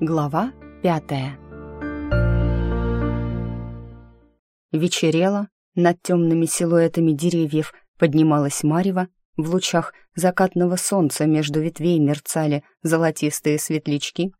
Глава пятая Вечерело, над темными силуэтами деревьев поднималась марево, в лучах закатного солнца между ветвей мерцали золотистые светлячки.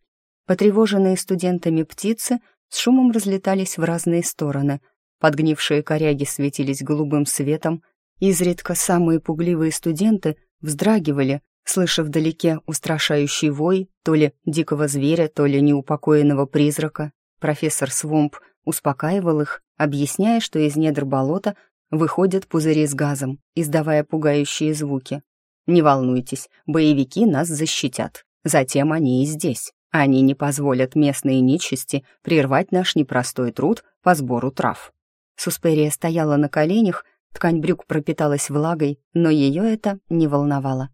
Потревоженные студентами птицы с шумом разлетались в разные стороны. Подгнившие коряги светились голубым светом. Изредка самые пугливые студенты вздрагивали, слыша вдалеке устрашающий вой то ли дикого зверя, то ли неупокоенного призрака. Профессор Свомп успокаивал их, объясняя, что из недр болота выходят пузыри с газом, издавая пугающие звуки. «Не волнуйтесь, боевики нас защитят. Затем они и здесь. Они не позволят местной нечисти прервать наш непростой труд по сбору трав». Сусперия стояла на коленях, ткань брюк пропиталась влагой, но ее это не волновало.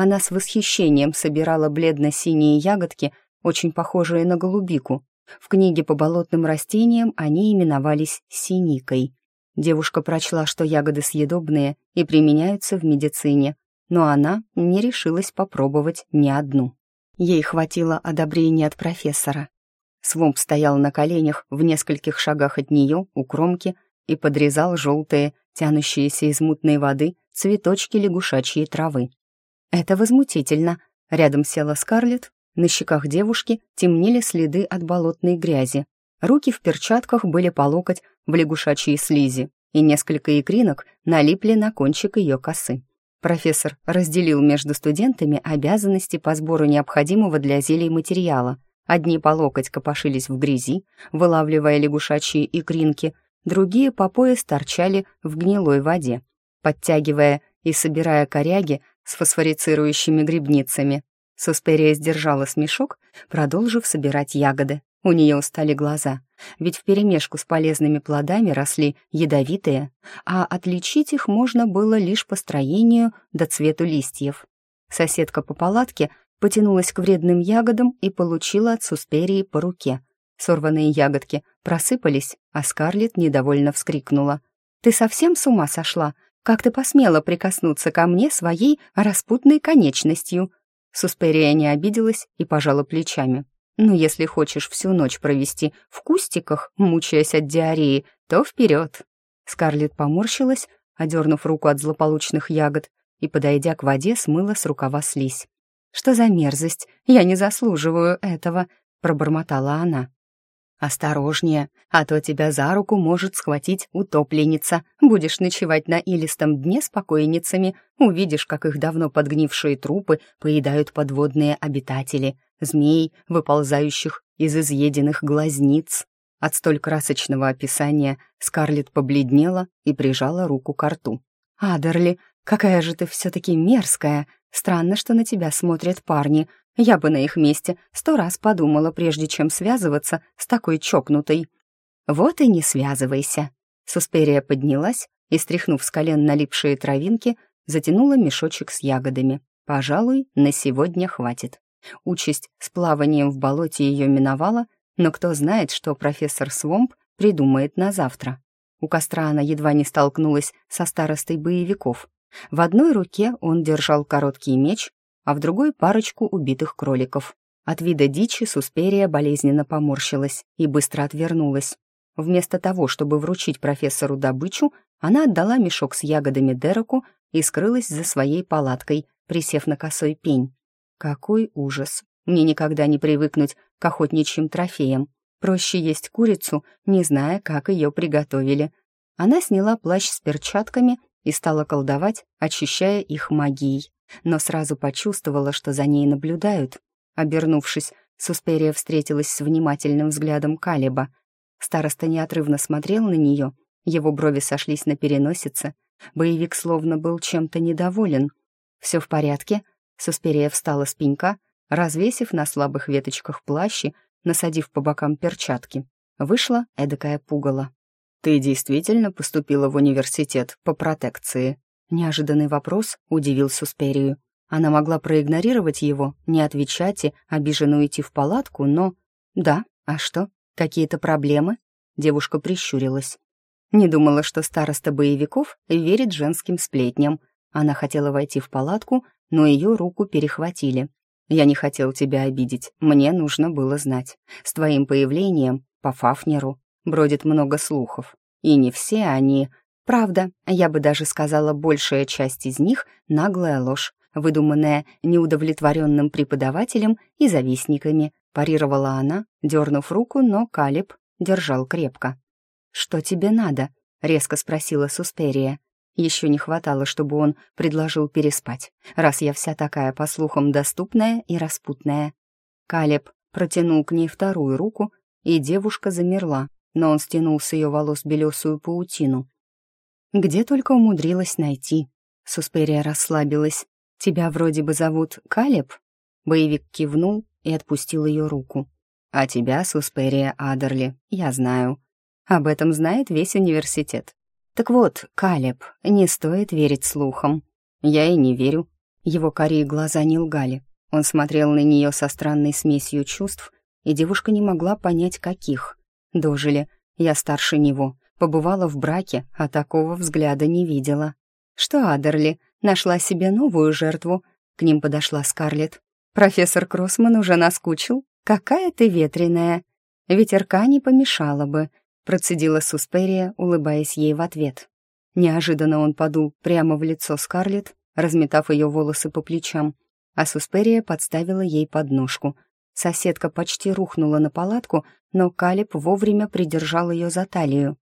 Она с восхищением собирала бледно-синие ягодки, очень похожие на голубику. В книге по болотным растениям они именовались синикой. Девушка прочла, что ягоды съедобные и применяются в медицине, но она не решилась попробовать ни одну. Ей хватило одобрения от профессора. Свомп стоял на коленях в нескольких шагах от нее, у кромки, и подрезал желтые, тянущиеся из мутной воды, цветочки лягушачьей травы. «Это возмутительно», — рядом села Скарлетт, на щеках девушки темнели следы от болотной грязи. Руки в перчатках были по локоть в лягушачьей слизи, и несколько икринок налипли на кончик ее косы. Профессор разделил между студентами обязанности по сбору необходимого для зелий материала. Одни по локоть копошились в грязи, вылавливая лягушачьи икринки, другие по пояс торчали в гнилой воде, подтягивая и собирая коряги с фосфорицирующими грибницами. Сусперия сдержала смешок, продолжив собирать ягоды. У нее устали глаза, ведь вперемешку с полезными плодами росли ядовитые, а отличить их можно было лишь по строению до цвету листьев. Соседка по палатке потянулась к вредным ягодам и получила от Сусперии по руке. Сорванные ягодки просыпались, а Скарлетт недовольно вскрикнула. «Ты совсем с ума сошла? Как ты посмела прикоснуться ко мне своей распутной конечностью?» Сусперия не обиделась и пожала плечами. «Ну, если хочешь всю ночь провести в кустиках, мучаясь от диареи, то вперед!» Скарлетт поморщилась, одернув руку от злополучных ягод, и, подойдя к воде, смыла с рукава слизь. «Что за мерзость? Я не заслуживаю этого!» — пробормотала она. «Осторожнее, а то тебя за руку может схватить утопленница. Будешь ночевать на илистом дне с покойницами, увидишь, как их давно подгнившие трупы поедают подводные обитатели, змей, выползающих из изъеденных глазниц». От столь красочного описания Скарлетт побледнела и прижала руку к рту. «Адерли, какая же ты все-таки мерзкая! Странно, что на тебя смотрят парни. Я бы на их месте сто раз подумала, прежде чем связываться с такой чокнутой. Вот и не связывайся. Сусперия поднялась и, стряхнув с колен налипшие травинки, затянула мешочек с ягодами. Пожалуй, на сегодня хватит. Участь с плаванием в болоте ее миновала, но кто знает, что профессор Свомп придумает на завтра. У костра она едва не столкнулась со старостой боевиков. В одной руке он держал короткий меч, а в другой парочку убитых кроликов. От вида дичи Сусперия болезненно поморщилась и быстро отвернулась. Вместо того, чтобы вручить профессору добычу, она отдала мешок с ягодами Дереку и скрылась за своей палаткой, присев на косой пень. Какой ужас! Мне никогда не привыкнуть к охотничьим трофеям. Проще есть курицу, не зная, как ее приготовили. Она сняла плащ с перчатками и стала колдовать, очищая их магией но сразу почувствовала, что за ней наблюдают. Обернувшись, Сусперия встретилась с внимательным взглядом Калиба. Староста неотрывно смотрел на нее, его брови сошлись на переносице. Боевик словно был чем-то недоволен. «Все в порядке?» Сусперия встала с пенька, развесив на слабых веточках плащи, насадив по бокам перчатки. Вышла эдакая пугало. «Ты действительно поступила в университет по протекции?» Неожиданный вопрос удивил Сусперию. Она могла проигнорировать его, не отвечать и обиженно уйти в палатку, но... «Да, а что? Какие-то проблемы?» Девушка прищурилась. Не думала, что староста боевиков верит женским сплетням. Она хотела войти в палатку, но ее руку перехватили. Я не хотел тебя обидеть, мне нужно было знать. С твоим появлением по Фафнеру бродит много слухов, и не все они... Правда, я бы даже сказала, большая часть из них — наглая ложь, выдуманная неудовлетворенным преподавателем и завистниками, парировала она, дернув руку, но Калиб держал крепко. «Что тебе надо?» — резко спросила Сусперия. Еще не хватало, чтобы он предложил переспать, раз я вся такая, по слухам, доступная и распутная. Калеб протянул к ней вторую руку, и девушка замерла, но он стянул с ее волос белесую паутину, где только умудрилась найти. Сусперия расслабилась. «Тебя вроде бы зовут Калеб?» Боевик кивнул и отпустил ее руку. «А тебя, Сусперия Адерли, я знаю. Об этом знает весь университет. Так вот, Калеб, не стоит верить слухам. Я и не верю». Его карие глаза не лгали. Он смотрел на нее со странной смесью чувств, и девушка не могла понять, каких. Дожили. Я старше него, Побывала в браке, а такого взгляда не видела. Что Адерли нашла себе новую жертву. К ним подошла Скарлетт. Профессор Кроссман уже наскучил. Какая ты ветреная. Ветерка не помешала бы, процедила Сусперия, улыбаясь ей в ответ. Неожиданно он подул прямо в лицо Скарлетт, разметав ее волосы по плечам, а Сусперия подставила ей подножку. Соседка почти рухнула на палатку, но Калиб вовремя придержал ее за талию.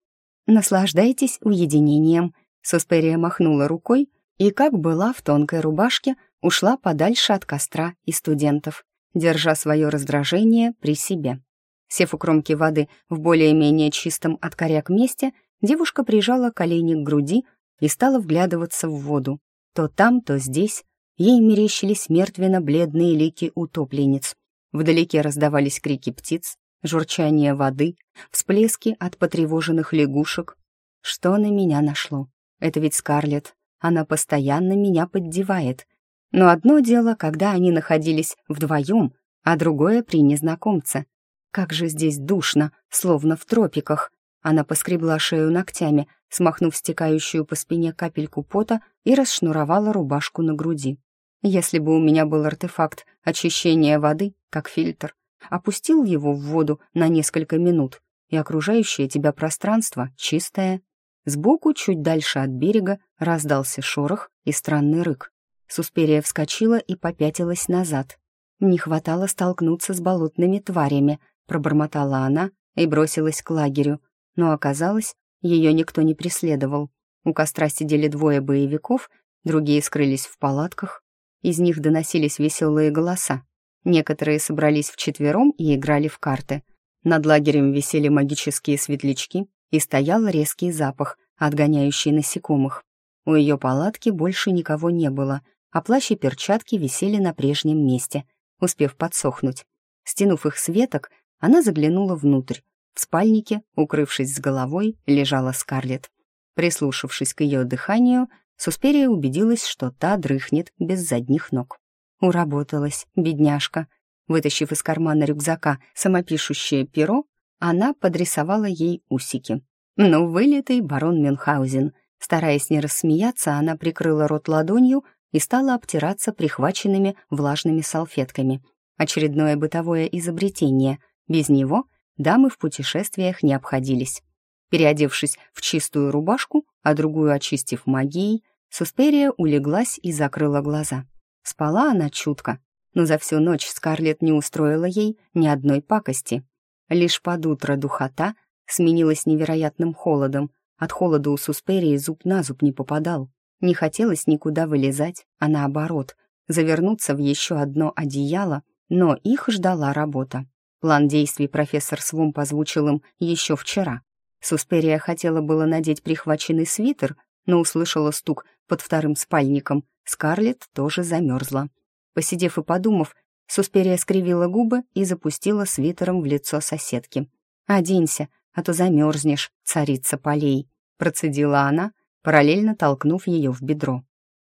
«Наслаждайтесь уединением», — Сусперия махнула рукой и, как была в тонкой рубашке, ушла подальше от костра и студентов, держа свое раздражение при себе. Сев у кромки воды в более-менее чистом от коряк месте, девушка прижала колени к груди и стала вглядываться в воду. То там, то здесь ей мерещились мертвенно-бледные лики утопленниц. Вдалеке раздавались крики птиц, журчание воды, всплески от потревоженных лягушек. Что на меня нашло? Это ведь Скарлетт. Она постоянно меня поддевает. Но одно дело, когда они находились вдвоем, а другое при незнакомце. Как же здесь душно, словно в тропиках. Она поскребла шею ногтями, смахнув стекающую по спине капельку пота и расшнуровала рубашку на груди. Если бы у меня был артефакт очищения воды, как фильтр, опустил его в воду на несколько минут, и окружающее тебя пространство чистое. Сбоку, чуть дальше от берега, раздался шорох и странный рык. Суспирия вскочила и попятилась назад. Не хватало столкнуться с болотными тварями, пробормотала она и бросилась к лагерю, но оказалось, ее никто не преследовал. У костра сидели двое боевиков, другие скрылись в палатках. Из них доносились веселые голоса. Некоторые собрались вчетвером и играли в карты. Над лагерем висели магические светлячки, и стоял резкий запах, отгоняющий насекомых. У ее палатки больше никого не было, а плащ и перчатки висели на прежнем месте, успев подсохнуть. Стянув их с веток, она заглянула внутрь. В спальнике, укрывшись с головой, лежала Скарлетт. Прислушавшись к ее дыханию, Суспирия убедилась, что та дрыхнет без задних ног. Уработалась, бедняжка. Вытащив из кармана рюкзака самопишущее перо, она подрисовала ей усики. Ну, вылитый барон Мюнхгаузен. Стараясь не рассмеяться, она прикрыла рот ладонью и стала обтираться прихваченными влажными салфетками. Очередное бытовое изобретение. Без него дамы в путешествиях не обходились. Переодевшись в чистую рубашку, а другую очистив магией, Сусперия улеглась и закрыла глаза. Спала она чутко, но за всю ночь Скарлетт не устроила ей ни одной пакости. Лишь под утро духота сменилась невероятным холодом. От холода у Сусперии зуб на зуб не попадал. Не хотелось никуда вылезать, а наоборот, завернуться в еще одно одеяло, но их ждала работа. План действий профессор Свум позвучил им еще вчера. Сусперия хотела было надеть прихваченный свитер, но услышала стук под вторым спальником, Скарлетт тоже замерзла. Посидев и подумав, Сусперия скривила губы и запустила свитером в лицо соседки. «Оденься, а то замерзнешь, царица полей», — процедила она, параллельно толкнув ее в бедро.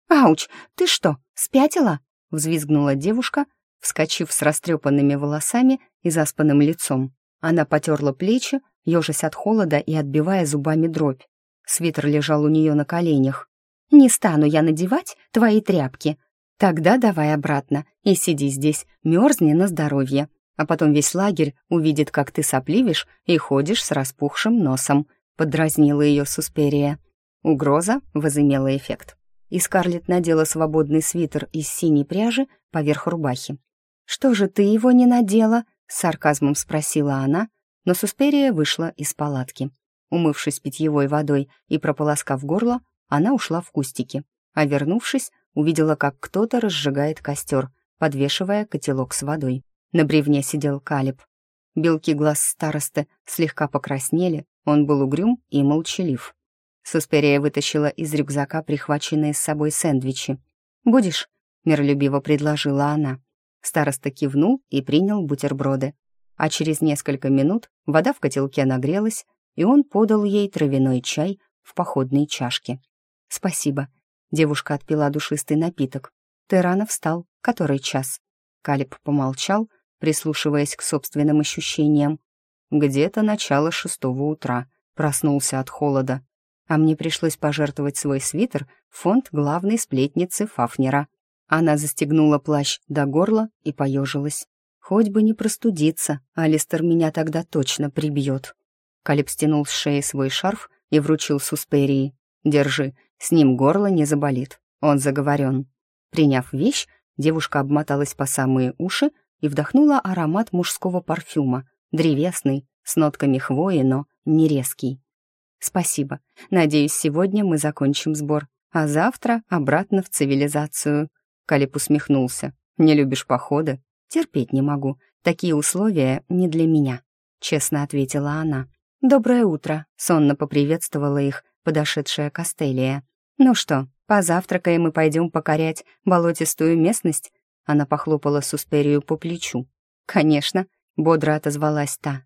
«Ауч, ты что, спятила?» — взвизгнула девушка, вскочив с растрепанными волосами и заспанным лицом. Она потерла плечи, ежась от холода и отбивая зубами дробь. Свитер лежал у нее на коленях. «Не стану я надевать твои тряпки!» Тогда давай обратно и сиди здесь, мерзни на здоровье. А потом весь лагерь увидит, как ты сопливишь и ходишь с распухшим носом», — подразнила ее Сусперия. Угроза возымела эффект. И Скарлетт надела свободный свитер из синей пряжи поверх рубахи. «Что же ты его не надела?» — с сарказмом спросила она, но Сусперия вышла из палатки. Умывшись питьевой водой и прополоскав горло, она ушла в кустики, а вернувшись, увидела, как кто-то разжигает костер, подвешивая котелок с водой. На бревне сидел Калиб. Белки глаз старосты слегка покраснели, он был угрюм и молчалив. Сусперия вытащила из рюкзака прихваченные с собой сэндвичи. «Будешь?» — миролюбиво предложила она. Староста кивнул и принял бутерброды. А через несколько минут вода в котелке нагрелась, и он подал ей травяной чай в походной чашке. «Спасибо», Девушка отпила душистый напиток. «Ты рано встал. Который час?» Калиб помолчал, прислушиваясь к собственным ощущениям. «Где-то начало шестого утра. Проснулся от холода. А мне пришлось пожертвовать свой свитер в фонд главной сплетницы Фафнера. Она застегнула плащ до горла и поежилась. Хоть бы не простудиться, Алистер меня тогда точно прибьет. Калиб стянул с шеи свой шарф и вручил Сусперии. «Держи, с ним горло не заболит, он заговорен. Приняв вещь, девушка обмоталась по самые уши и вдохнула аромат мужского парфюма, древесный, с нотками хвои, но не резкий. «Спасибо. Надеюсь, сегодня мы закончим сбор, а завтра обратно в цивилизацию». Калип усмехнулся. «Не любишь походы? Терпеть не могу. Такие условия не для меня», — честно ответила она. «Доброе утро», — сонно поприветствовала их подошедшая Костелия. «Ну что, позавтракаем и пойдем покорять болотистую местность?» Она похлопала Сусперию по плечу. «Конечно», — бодро отозвалась та.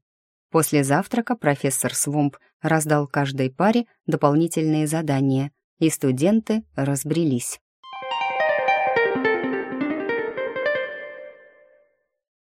После завтрака профессор Свомп раздал каждой паре дополнительные задания, и студенты разбрелись.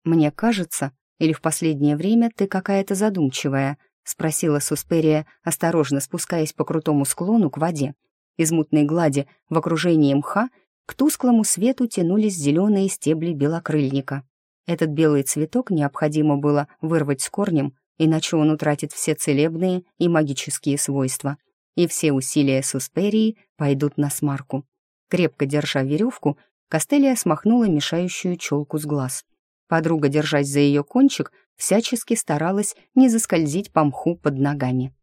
«Мне кажется, или в последнее время ты какая-то задумчивая?» — спросила Сусперия, осторожно спускаясь по крутому склону к воде. Из мутной глади в окружении мха к тусклому свету тянулись зеленые стебли белокрыльника. Этот белый цветок необходимо было вырвать с корнем, иначе он утратит все целебные и магические свойства, и все усилия Сусперии пойдут на смарку. Крепко держа веревку, Костелия смахнула мешающую челку с глаз. Подруга, держась за ее кончик, всячески старалась не заскользить по мху под ногами.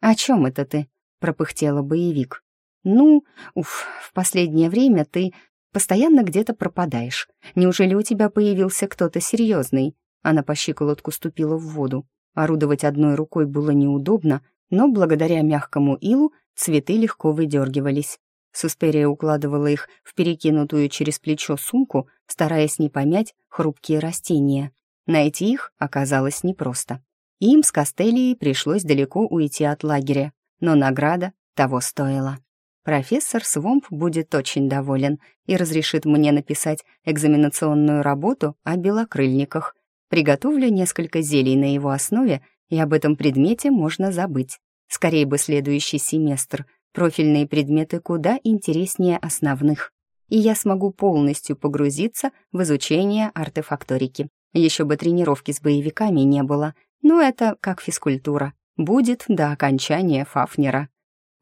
«О чем это ты?» — пропыхтела боевик. «Ну, уф, в последнее время ты постоянно где-то пропадаешь. Неужели у тебя появился кто-то серьезный?» Она по щиколотку ступила в воду. Орудовать одной рукой было неудобно, но благодаря мягкому илу цветы легко выдергивались. Сусперия укладывала их в перекинутую через плечо сумку, стараясь не помять хрупкие растения. Найти их оказалось непросто. Им с Костелией пришлось далеко уйти от лагеря, но награда того стоила. Профессор Свомп будет очень доволен и разрешит мне написать экзаменационную работу о белокрыльниках. Приготовлю несколько зелий на его основе, и об этом предмете можно забыть. Скорее бы следующий семестр. Профильные предметы куда интереснее основных. И я смогу полностью погрузиться в изучение артефакторики. Еще бы тренировки с боевиками не было, но это как физкультура. Будет до окончания Фафнера.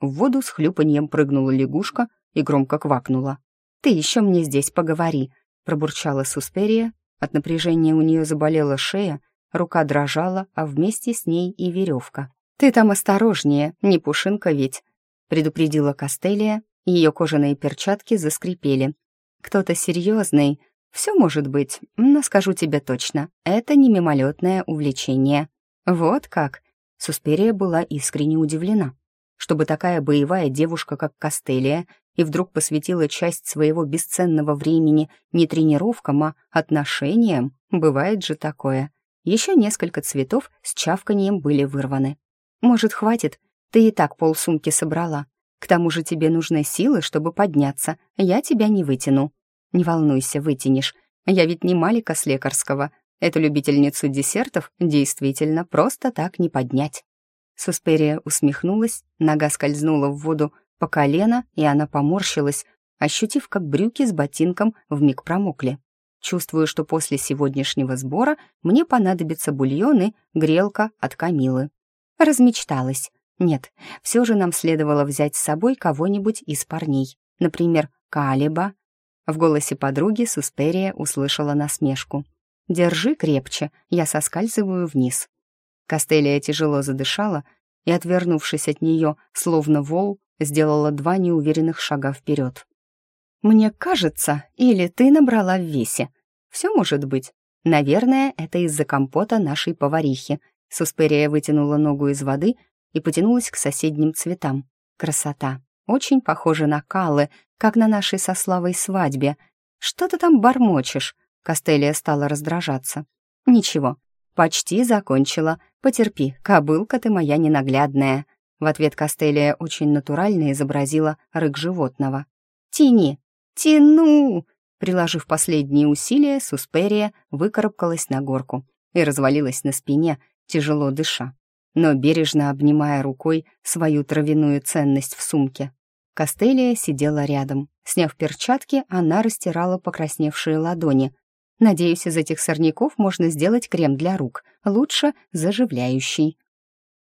В воду с хлюпаньем прыгнула лягушка и громко квакнула. «Ты еще мне здесь поговори», — пробурчала Сусперия. От напряжения у нее заболела шея, рука дрожала, а вместе с ней и веревка. «Ты там осторожнее, не пушинка ведь», — предупредила Костелия, ее кожаные перчатки заскрипели. «Кто-то серьезный, все может быть, но скажу тебе точно, это не мимолетное увлечение». «Вот как?» Сусперия была искренне удивлена чтобы такая боевая девушка, как Костелия, и вдруг посвятила часть своего бесценного времени не тренировкам, а отношениям, бывает же такое. Еще несколько цветов с чавканием были вырваны. «Может, хватит? Ты и так полсумки собрала. К тому же тебе нужны силы, чтобы подняться. Я тебя не вытяну». «Не волнуйся, вытянешь. Я ведь не Малика с лекарского. Эту любительницу десертов действительно просто так не поднять». Сусперия усмехнулась, нога скользнула в воду по колено, и она поморщилась, ощутив, как брюки с ботинком вмиг промокли. Чувствую, что после сегодняшнего сбора мне понадобятся бульоны, грелка от Камилы. Размечталась. Нет, все же нам следовало взять с собой кого-нибудь из парней. Например, Калиба. В голосе подруги Сусперия услышала насмешку. «Держи крепче, я соскальзываю вниз». Костелия тяжело задышала и, отвернувшись от нее, словно вол, сделала два неуверенных шага вперед. «Мне кажется, или ты набрала в весе. Все может быть. Наверное, это из-за компота нашей поварихи». Сусперия вытянула ногу из воды и потянулась к соседним цветам. Красота. Очень похоже на калы, как на нашей со Славой свадьбе. Что ты там бормочешь?» Костелия стала раздражаться. «Ничего, почти закончила. Потерпи, кобылка ты моя ненаглядная». В ответ Костелия очень натурально изобразила рык животного. «Тяни, «Тяну!» Приложив последние усилия, Сусперия выкарабкалась на горку и развалилась на спине, тяжело дыша, но бережно обнимая рукой свою травяную ценность в сумке. Костелия сидела рядом. Сняв перчатки, она растирала покрасневшие ладони. «Надеюсь, из этих сорняков можно сделать крем для рук, лучше заживляющий».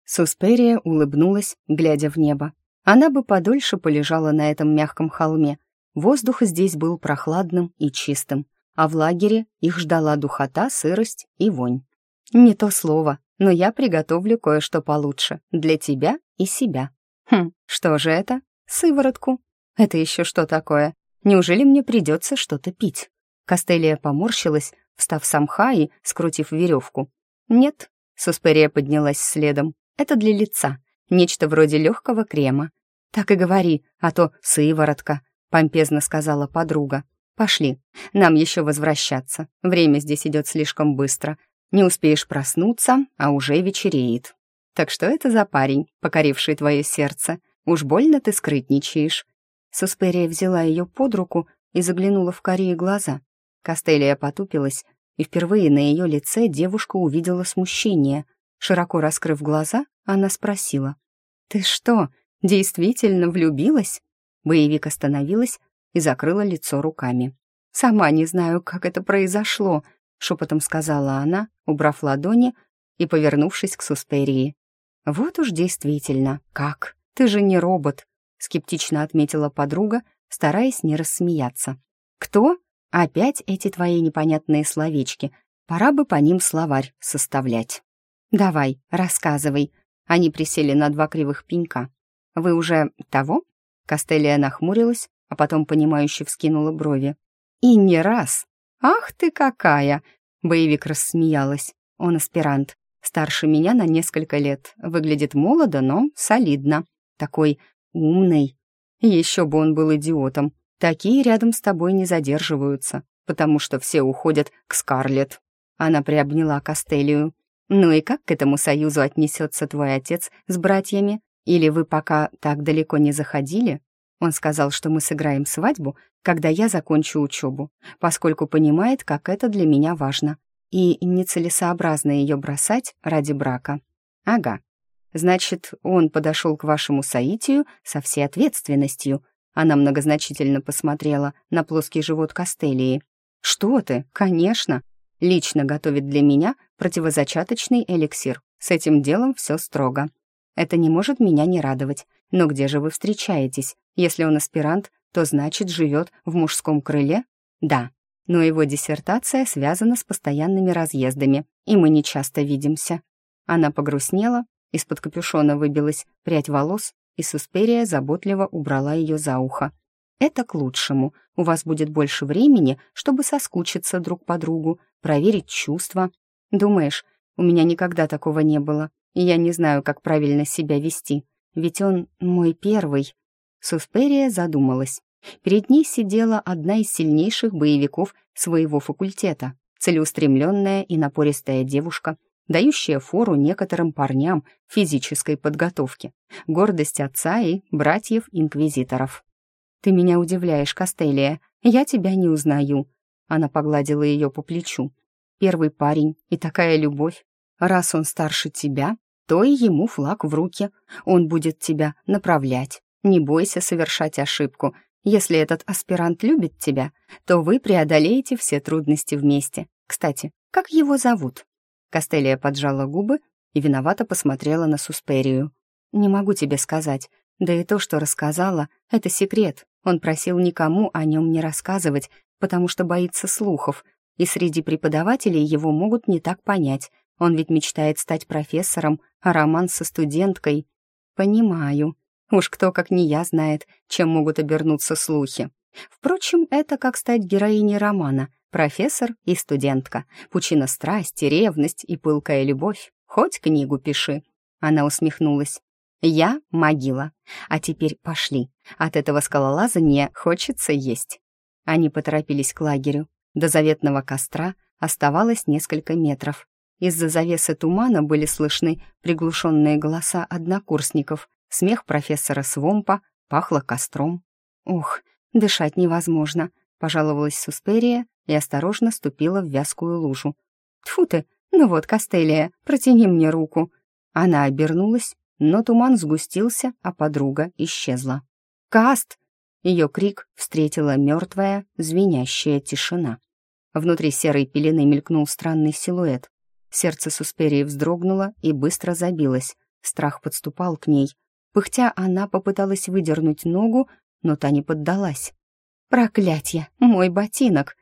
Сусперия улыбнулась, глядя в небо. Она бы подольше полежала на этом мягком холме, Воздух здесь был прохладным и чистым, а в лагере их ждала духота, сырость и вонь. Не то слово, но я приготовлю кое-что получше для тебя и себя. Хм, что же это? Сыворотку. Это еще что такое? Неужели мне придется что-то пить? Костелия поморщилась, встав с мха и скрутив веревку. Нет, Сусперия поднялась следом. Это для лица, нечто вроде легкого крема. Так и говори, а то сыворотка помпезно сказала подруга. «Пошли, нам еще возвращаться. Время здесь идет слишком быстро. Не успеешь проснуться, а уже вечереет. Так что это за парень, покоривший твое сердце? Уж больно ты скрытничаешь». Сусперия взяла ее под руку и заглянула в карие глаза. Костелия потупилась, и впервые на ее лице девушка увидела смущение. Широко раскрыв глаза, она спросила. «Ты что, действительно влюбилась?» Боевик остановилась и закрыла лицо руками. «Сама не знаю, как это произошло», — шепотом сказала она, убрав ладони и повернувшись к Сусперии. «Вот уж действительно, как? Ты же не робот», — скептично отметила подруга, стараясь не рассмеяться. «Кто? Опять эти твои непонятные словечки. Пора бы по ним словарь составлять». «Давай, рассказывай». Они присели на два кривых пенька. «Вы уже того?» Костелия нахмурилась, а потом понимающе вскинула брови. «И не раз! Ах ты какая!» Боевик рассмеялась. Он аспирант. Старше меня на несколько лет. Выглядит молодо, но солидно. Такой умный. Еще бы он был идиотом. Такие рядом с тобой не задерживаются, потому что все уходят к Скарлетт. Она приобняла Костелию. «Ну и как к этому союзу отнесется твой отец с братьями? Или вы пока так далеко не заходили? Он сказал, что мы сыграем свадьбу, когда я закончу учебу, поскольку понимает, как это для меня важно. И нецелесообразно ее бросать ради брака. Ага. Значит, он подошел к вашему соитию со всей ответственностью. Она многозначительно посмотрела на плоский живот Костелии. «Что ты? Конечно. Лично готовит для меня противозачаточный эликсир. С этим делом все строго. Это не может меня не радовать. Но где же вы встречаетесь? Если он аспирант, то значит живет в мужском крыле? Да. Но его диссертация связана с постоянными разъездами, и мы не часто видимся. Она погрустнела, из-под капюшона выбилась прядь волос, и Сусперия заботливо убрала ее за ухо. «Это к лучшему. У вас будет больше времени, чтобы соскучиться друг по другу, проверить чувства. Думаешь, у меня никогда такого не было и я не знаю, как правильно себя вести, ведь он мой первый». Сусперия задумалась. Перед ней сидела одна из сильнейших боевиков своего факультета, целеустремленная и напористая девушка, дающая фору некоторым парням физической подготовки, гордость отца и братьев-инквизиторов. «Ты меня удивляешь, Костелия, я тебя не узнаю», она погладила ее по плечу. «Первый парень и такая любовь. Раз он старше тебя, то и ему флаг в руки. Он будет тебя направлять. Не бойся совершать ошибку. Если этот аспирант любит тебя, то вы преодолеете все трудности вместе. Кстати, как его зовут?» Костелия поджала губы и виновато посмотрела на Сусперию. «Не могу тебе сказать. Да и то, что рассказала, это секрет. Он просил никому о нем не рассказывать, потому что боится слухов, и среди преподавателей его могут не так понять. Он ведь мечтает стать профессором, а роман со студенткой. Понимаю. Уж кто, как не я, знает, чем могут обернуться слухи. Впрочем, это как стать героиней романа. Профессор и студентка. Пучина страсти, ревность и пылкая любовь. Хоть книгу пиши. Она усмехнулась. Я — могила. А теперь пошли. От этого скалолазания хочется есть. Они поторопились к лагерю. До заветного костра оставалось несколько метров. Из-за завесы тумана были слышны приглушенные голоса однокурсников, смех профессора Свомпа, пахло костром. «Ух, дышать невозможно», — пожаловалась Сусперия и осторожно ступила в вязкую лужу. «Тьфу ты, ну вот, Костелия, протяни мне руку». Она обернулась, но туман сгустился, а подруга исчезла. «Каст!» Ее крик встретила мертвая, звенящая тишина. Внутри серой пелены мелькнул странный силуэт. Сердце Сусперии вздрогнуло и быстро забилось. Страх подступал к ней. Пыхтя, она попыталась выдернуть ногу, но та не поддалась. «Проклятье! Мой ботинок!»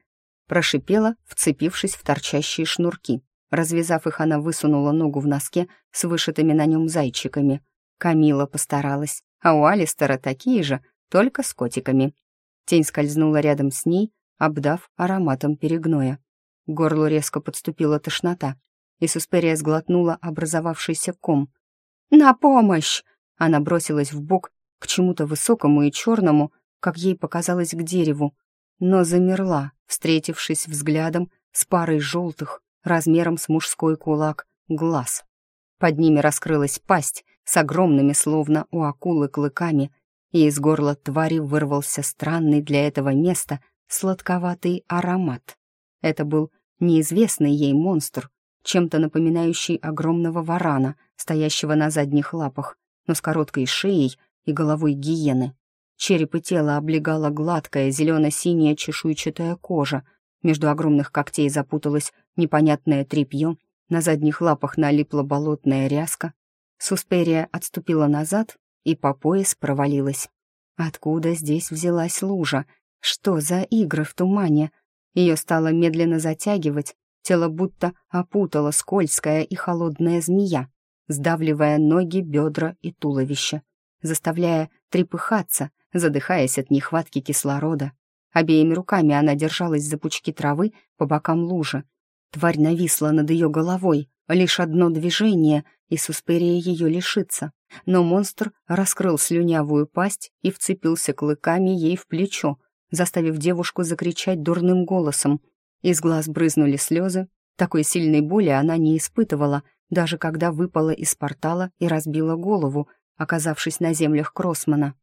Прошипела, вцепившись в торчащие шнурки. Развязав их, она высунула ногу в носке с вышитыми на нем зайчиками. Камила постаралась, а у Алистера такие же, только с котиками. Тень скользнула рядом с ней, обдав ароматом перегноя. К горлу резко подступила тошнота, и Сусперия сглотнула образовавшийся ком. «На помощь!» Она бросилась в бок к чему-то высокому и черному, как ей показалось, к дереву, но замерла, встретившись взглядом с парой желтых, размером с мужской кулак, глаз. Под ними раскрылась пасть с огромными, словно у акулы, клыками, и из горла твари вырвался странный для этого места сладковатый аромат. Это был неизвестный ей монстр, чем-то напоминающий огромного варана, стоящего на задних лапах, но с короткой шеей и головой гиены. Череп и тело облегала гладкая зелено-синяя чешуйчатая кожа, между огромных когтей запуталось непонятное тряпье, на задних лапах налипла болотная ряска. Сусперия отступила назад и по пояс провалилась. Откуда здесь взялась лужа? Что за игры в тумане? Ее стало медленно затягивать, тело будто опутала скользкая и холодная змея, сдавливая ноги, бедра и туловище, заставляя трепыхаться, задыхаясь от нехватки кислорода. Обеими руками она держалась за пучки травы по бокам лужи. Тварь нависла над ее головой, лишь одно движение, и Сусперия ее лишится. Но монстр раскрыл слюнявую пасть и вцепился клыками ей в плечо, заставив девушку закричать дурным голосом. Из глаз брызнули слезы. Такой сильной боли она не испытывала, даже когда выпала из портала и разбила голову, оказавшись на землях Кроссмана.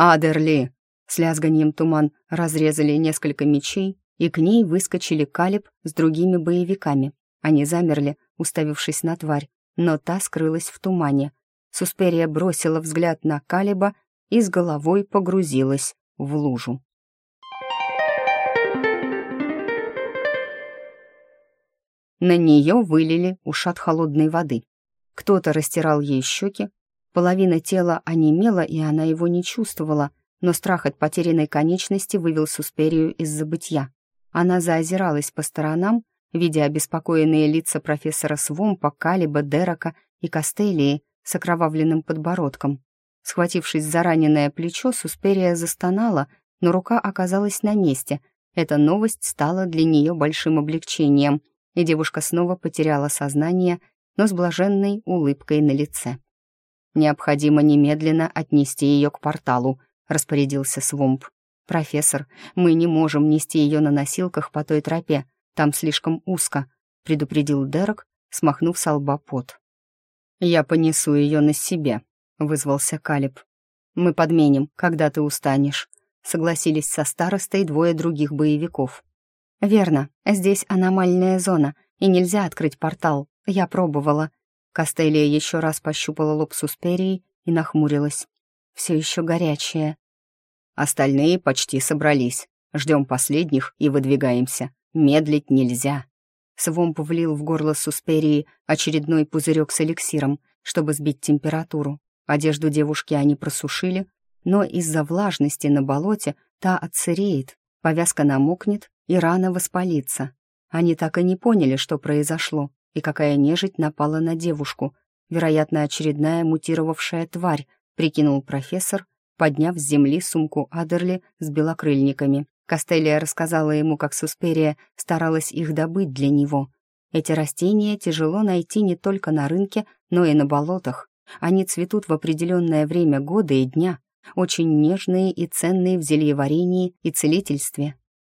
«Адерли!» С лязганием туман разрезали несколько мечей, и к ней выскочили Калиб с другими боевиками. Они замерли, уставившись на тварь, но та скрылась в тумане. Сусперия бросила взгляд на Калиба и с головой погрузилась в лужу. На нее вылили ушат холодной воды. Кто-то растирал ей щеки, половина тела онемела, и она его не чувствовала, но страх от потерянной конечности вывел Сусперию из забытья. Она заозиралась по сторонам, видя обеспокоенные лица профессора Свомпа, Калиба, Дерека и Костелии с окровавленным подбородком. Схватившись за раненое плечо, Сусперия застонала, но рука оказалась на месте. Эта новость стала для нее большим облегчением, и девушка снова потеряла сознание, но с блаженной улыбкой на лице. Необходимо немедленно отнести ее к порталу, распорядился Свомп. «Профессор, мы не можем нести ее на носилках по той тропе, там слишком узко», — предупредил Дерек, смахнув с лба пот. «Я понесу ее на себе», — вызвался Калиб. «Мы подменим, когда ты устанешь», — согласились со старостой двое других боевиков. «Верно, здесь аномальная зона, и нельзя открыть портал. Я пробовала». Костелия еще раз пощупала лоб Сусперии и нахмурилась все еще горячее. Остальные почти собрались. Ждем последних и выдвигаемся. Медлить нельзя». Свомп влил в горло Сусперии очередной пузырек с эликсиром, чтобы сбить температуру. Одежду девушки они просушили, но из-за влажности на болоте та отсыреет, повязка намокнет и рана воспалится. Они так и не поняли, что произошло и какая нежить напала на девушку. Вероятно, очередная мутировавшая тварь, прикинул профессор, подняв с земли сумку Адерли с белокрыльниками. Костелия рассказала ему, как Сусперия старалась их добыть для него. Эти растения тяжело найти не только на рынке, но и на болотах. Они цветут в определенное время года и дня, очень нежные и ценные в зельеварении и целительстве.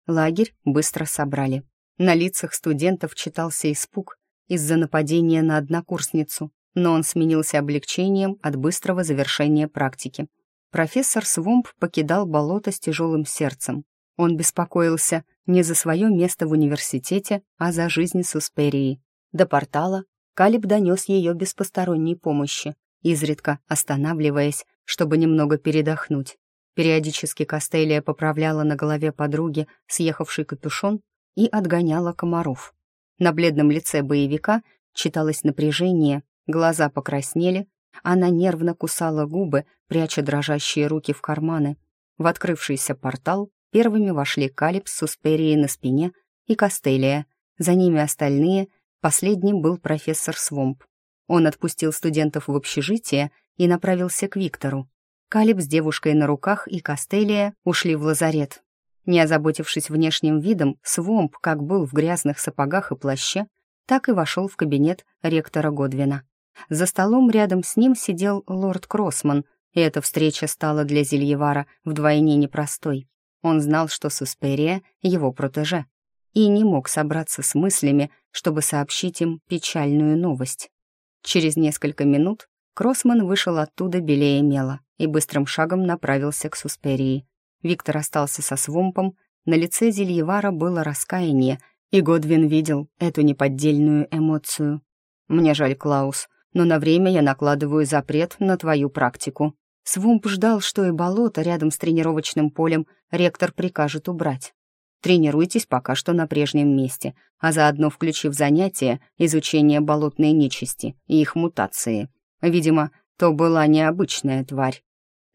Лагерь быстро собрали. На лицах студентов читался испуг из-за нападения на однокурсницу, но он сменился облегчением от быстрого завершения практики. Профессор Свомп покидал болото с тяжелым сердцем. Он беспокоился не за свое место в университете, а за жизнь Сусперии. До портала Калиб донес ее без посторонней помощи, изредка останавливаясь, чтобы немного передохнуть. Периодически Костелия поправляла на голове подруги съехавший капюшон и отгоняла комаров. На бледном лице боевика читалось напряжение, глаза покраснели, она нервно кусала губы, пряча дрожащие руки в карманы. В открывшийся портал первыми вошли Калипс, Сусперии на спине и Костелия. За ними остальные, последним был профессор Свомп. Он отпустил студентов в общежитие и направился к Виктору. Калиб с девушкой на руках и Костелия ушли в лазарет. Не озаботившись внешним видом, Свомп как был в грязных сапогах и плаще, так и вошел в кабинет ректора Годвина. За столом рядом с ним сидел лорд Кроссман, и эта встреча стала для Зельевара вдвойне непростой. Он знал, что Сусперия — его протеже, и не мог собраться с мыслями, чтобы сообщить им печальную новость. Через несколько минут Кроссман вышел оттуда белее мела и быстрым шагом направился к Сусперии. Виктор остался со свомпом, на лице Зельевара было раскаяние, и Годвин видел эту неподдельную эмоцию. «Мне жаль, Клаус, но на время я накладываю запрет на твою практику». Свумп ждал, что и болото рядом с тренировочным полем ректор прикажет убрать. Тренируйтесь пока что на прежнем месте, а заодно включив занятия изучение болотной нечисти и их мутации. Видимо, то была необычная тварь.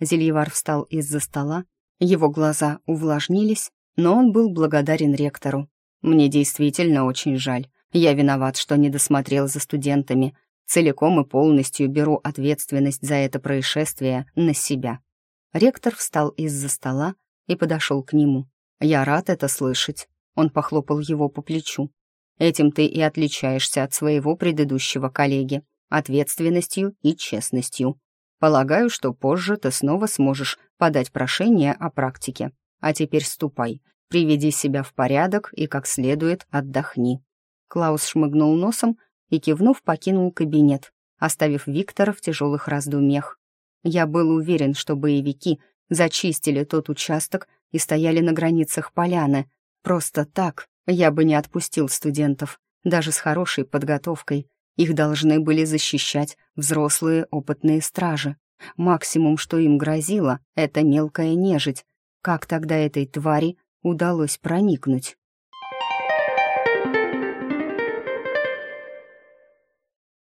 Зельевар встал из-за стола, его глаза увлажнились, но он был благодарен ректору. «Мне действительно очень жаль. Я виноват, что не досмотрел за студентами. Целиком и полностью беру ответственность за это происшествие на себя». Ректор встал из-за стола и подошел к нему. «Я рад это слышать», — он похлопал его по плечу. «Этим ты и отличаешься от своего предыдущего коллеги, ответственностью и честностью. Полагаю, что позже ты снова сможешь подать прошение о практике. А теперь ступай, приведи себя в порядок и как следует отдохни». Клаус шмыгнул носом и, кивнув, покинул кабинет, оставив Виктора в тяжелых раздумьях. Я был уверен, что боевики зачистили тот участок и стояли на границах поляны. Просто так я бы не отпустил студентов, даже с хорошей подготовкой. Их должны были защищать взрослые опытные стражи. Максимум, что им грозило, это мелкая нежить. Как тогда этой твари удалось проникнуть?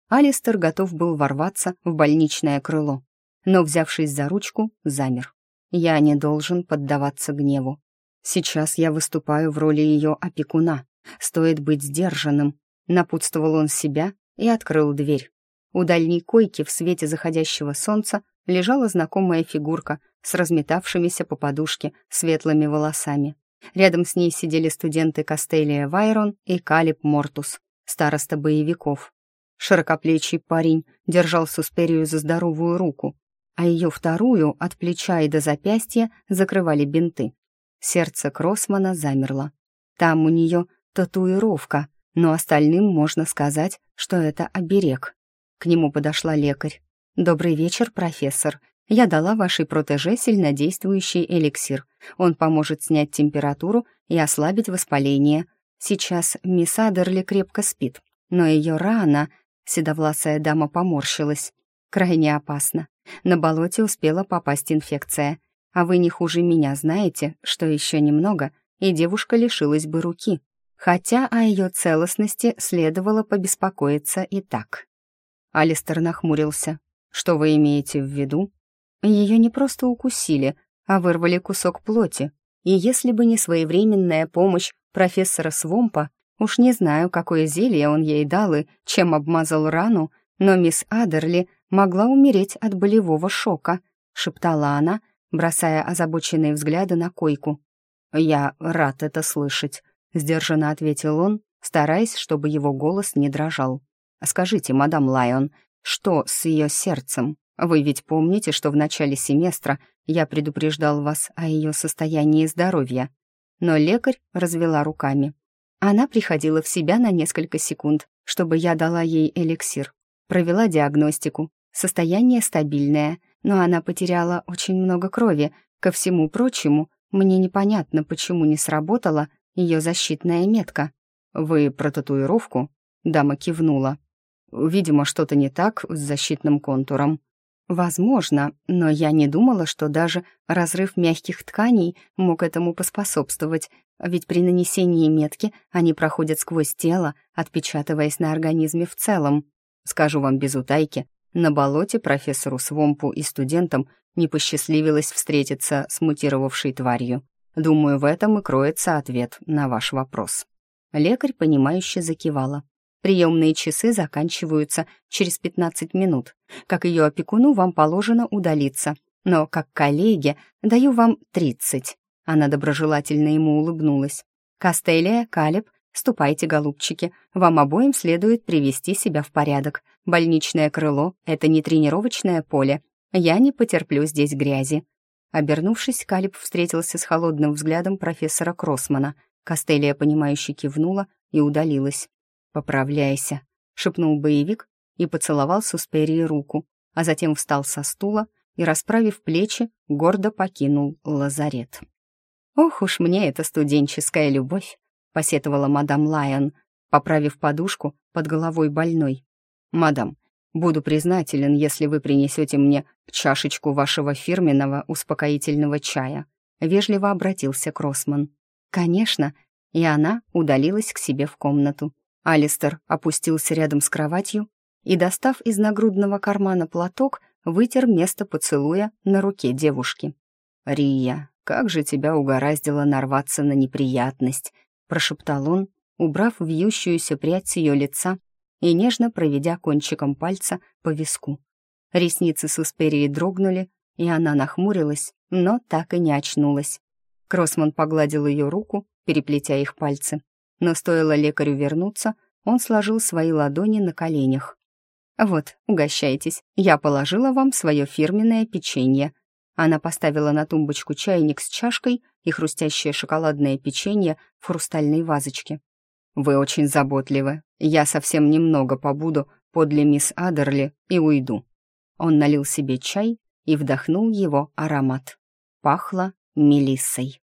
Алистер готов был ворваться в больничное крыло, но, взявшись за ручку, замер. Я не должен поддаваться гневу. Сейчас я выступаю в роли ее опекуна. Стоит быть сдержанным. Напутствовал он себя и открыл дверь. У дальней койки в свете заходящего солнца лежала знакомая фигурка с разметавшимися по подушке светлыми волосами. Рядом с ней сидели студенты Костелия Вайрон и Калиб Мортус, староста боевиков. Широкоплечий парень держал Сусперию за здоровую руку, а ее вторую от плеча и до запястья закрывали бинты. Сердце Кроссмана замерло. Там у нее татуировка, но остальным можно сказать, что это оберег. К нему подошла лекарь. «Добрый вечер, профессор. Я дала вашей протеже сильнодействующий эликсир. Он поможет снять температуру и ослабить воспаление. Сейчас мисс Адерли крепко спит, но ее рана...» Седовласая дама поморщилась. «Крайне опасно. На болоте успела попасть инфекция. а вы не хуже меня знаете, что еще немного, и девушка лишилась бы руки. Хотя о ее целостности следовало побеспокоиться и так. Алистер нахмурился. «Что вы имеете в виду?» Ее не просто укусили, а вырвали кусок плоти. И если бы не своевременная помощь профессора Свомпа, уж не знаю, какое зелье он ей дал и чем обмазал рану, но мисс Адерли могла умереть от болевого шока, шептала она, бросая озабоченные взгляды на койку. «Я рад это слышать», — сдержанно ответил он, стараясь, чтобы его голос не дрожал. «Скажите, мадам Лайон, что с ее сердцем? Вы ведь помните, что в начале семестра я предупреждал вас о ее состоянии здоровья?» Но лекарь развела руками. Она приходила в себя на несколько секунд, чтобы я дала ей эликсир. Провела диагностику. Состояние стабильное, но она потеряла очень много крови. Ко всему прочему, мне непонятно, почему не сработала ее защитная метка. «Вы про татуировку?» Дама кивнула. Видимо, что-то не так с защитным контуром. Возможно, но я не думала, что даже разрыв мягких тканей мог этому поспособствовать, ведь при нанесении метки они проходят сквозь тело, отпечатываясь на организме в целом. Скажу вам без утайки, на болоте профессору Свомпу и студентам не посчастливилось встретиться с мутировавшей тварью. Думаю, в этом и кроется ответ на ваш вопрос. Лекарь, понимающе закивала. Приемные часы заканчиваются через 15 минут. Как ее опекуну вам положено удалиться, но как коллеге даю вам 30. Она доброжелательно ему улыбнулась. Кастелия, Калеб, ступайте, голубчики, вам обоим следует привести себя в порядок. Больничное крыло — это не тренировочное поле. Я не потерплю здесь грязи. Обернувшись, Калиб встретился с холодным взглядом профессора Кроссмана. Кастелия, понимающе кивнула и удалилась. «Поправляйся», — шепнул боевик и поцеловал Сусперии руку, а затем встал со стула и, расправив плечи, гордо покинул лазарет. «Ох уж мне эта студенческая любовь», — посетовала мадам Лайон, поправив подушку под головой больной. «Мадам, буду признателен, если вы принесете мне чашечку вашего фирменного успокоительного чая», — вежливо обратился Кроссман. «Конечно», и она удалилась к себе в комнату. Алистер опустился рядом с кроватью и, достав из нагрудного кармана платок, вытер место поцелуя на руке девушки. «Рия, как же тебя угораздило нарваться на неприятность!» — прошептал он, убрав вьющуюся прядь с ее лица и нежно проведя кончиком пальца по виску. Ресницы Сусперии дрогнули, и она нахмурилась, но так и не очнулась. Кроссман погладил ее руку, переплетя их пальцы, но стоило лекарю вернуться, он сложил свои ладони на коленях. «Вот, угощайтесь, я положила вам свое фирменное печенье». Она поставила на тумбочку чайник с чашкой и хрустящее шоколадное печенье в хрустальной вазочке. «Вы очень заботливы. Я совсем немного побуду подле мисс Адерли и уйду». Он налил себе чай и вдохнул его аромат. Пахло мелиссой.